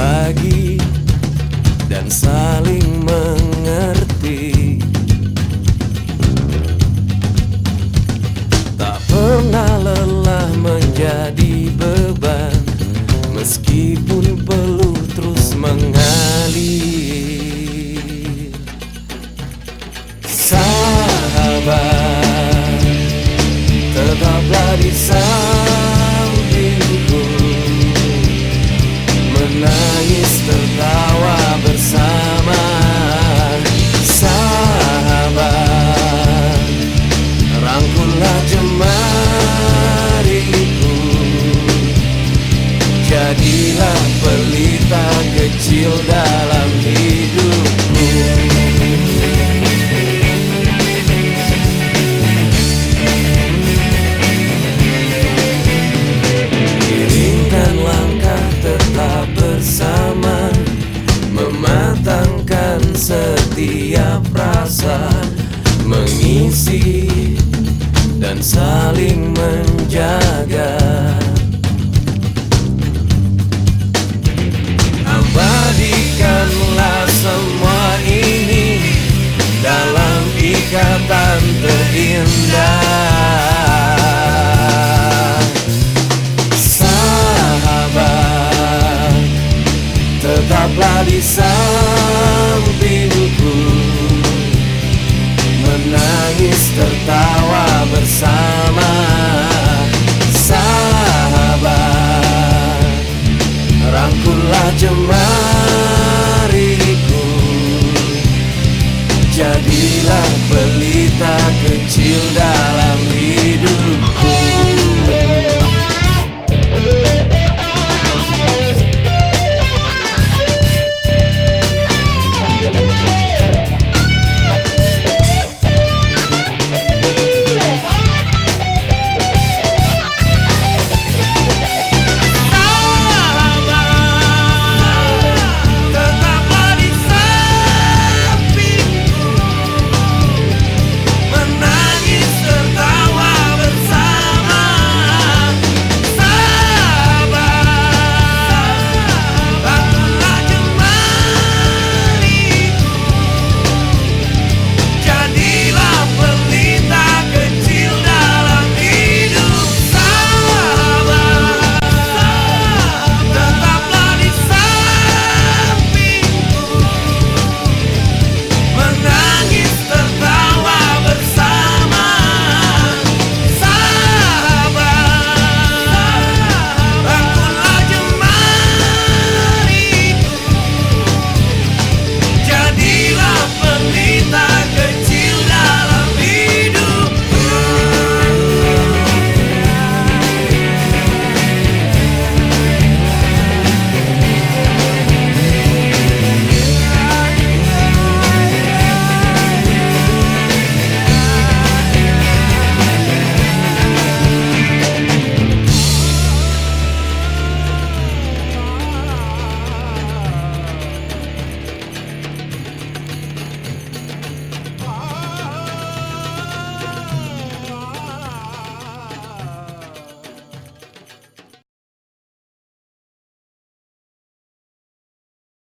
berbagi dan saling mengerti. Tak pernah lelah menjadi beban Meskipun perlu terus mengalir. Sahabat Tetaplah di sana. Rasa Mengisi dan saling menjaga. Abadikanlah semua ini Dalam ikatan terindah. Sahabat Tetaplah di sana bersama sahabat. Rangkullah jemariku. Jadilah beli